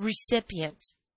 recipient